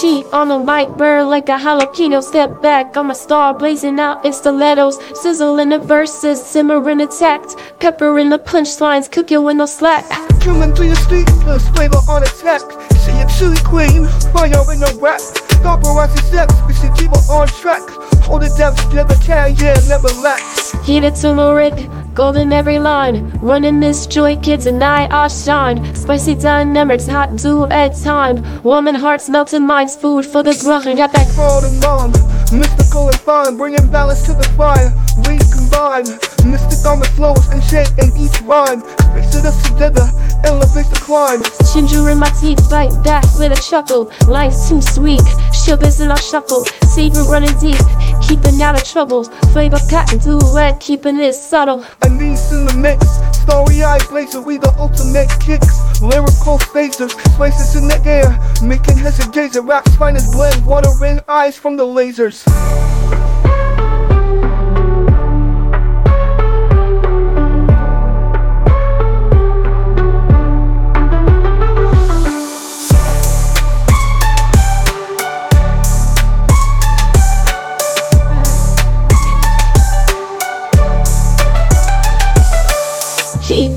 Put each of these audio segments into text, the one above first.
Cheat on the mic, burn like a jalapeno. Step back, I'm a star blazing out in stilettos. Sizzle in the verses, simmering attacked. Pepper in the punchlines, cook you with no slack. Coming through your speakers, flavor on attack. See a chili queen, fire in the rap. Paparazzi steps, we should keep it on track. Hold it down together, cayenne, never lax. Heat it turmeric, golden every line. Running this joint, kids and I I shine. Spicy dynamics, hot duet time. Woman hearts melting minds, food for the grind. Got that For the mom, mystical and fun, bringing balance to the fire. We combine, mystic on the flows and shake in each rhyme. it us together, elevate the climb. ginger in my teeth, bite back with a chuckle. Life's too sweet, sugars in our shuffle. Savor running deep, keeping out of troubles. Flavor patent duet, keeping it subtle. A niece in the mix, story eye blazer, we the ultimate kicks. Lyrical phasers, spaces in the air, making hesitation. Rap's finest blend, watering eyes from the lasers.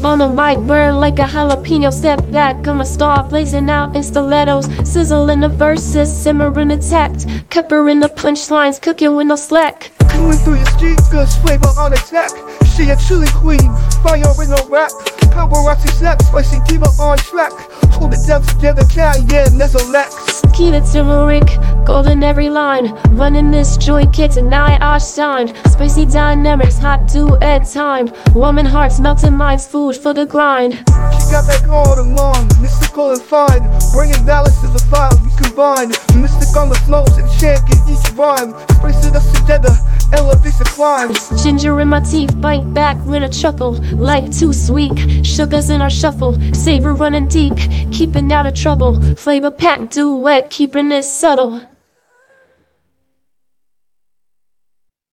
On the mic, burn like a jalapeno. Step back, I'm a star blazing out in stilettos. Sizzle in the verses, simmering attacked. Pepper in the punchlines, cooking with no slack. Coming through your speakers, flavor on attack. She a chili queen, fire in the rap. Paparazzi snap, spicy diva on track. Hold it down together, cayenne, never lax. Keep it turmeric, golden every line. Running this joy, kids and I I shine. Spicy dynamics, hot duet time. Woman hearts, melting minds, food for the grind. She got that all along, mystical and fine. Bringing balance to the fire, we combine. Mystic on the flows and in each rhyme. Spracing us together, climb. Ginger in my teeth, bite back when I chuckle. Life too sweet, sugars in our shuffle. Savor running deep, keeping out of trouble. Flavor packed duet, keeping it subtle.